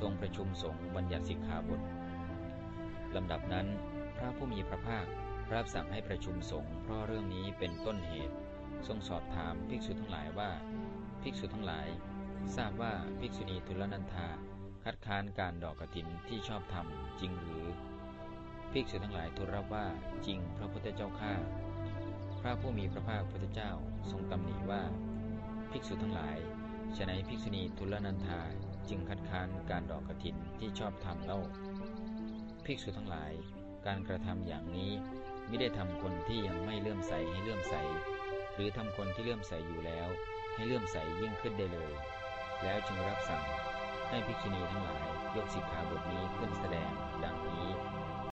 ทรงประชุมสงฆ์บัญญัติสิกขาบทลำดับนั้น พระผู้มีพระภาครับสั่งให้ประชุมสงฆ์เพราะเรื่องนี้เป็นต้นเหตุ ทรงสอบถามภิกษุทั้งหลายว่า ภิกษุทั้งหลาย ทราบว่าภิกษุณีทุลนันธาคัดค้านการดอกกฐินที่ชอบธรรมจริงหรือ ภิกษุทั้งหลายทูลรับว่าจริงพระพุทธเจ้าข้าพระผู้มีพระภาคพุทธเจ้าทรงตำหนิว่า ภิกษุทั้งหลาย ฉนัยภิกษุณีทุลนันธาจึงคัดค้านการดอกกฐินที่ชอบธรรมเล่า ภิกษุทั้งหลาย การกระทำอย่างนี้ไม่ได้ทำคนที่ยังไม่เลื่อมใสให้เลื่อมใส หรือทำคนที่เลื่อมใสอยู่แล้ว ให้เลื่อมใสยิ่งขึ้นได้เลย แล้วจึงรับสั่งให้ภิกษุณีทั้งหลายยกสิกขาบทนี้ขึ้นแสดง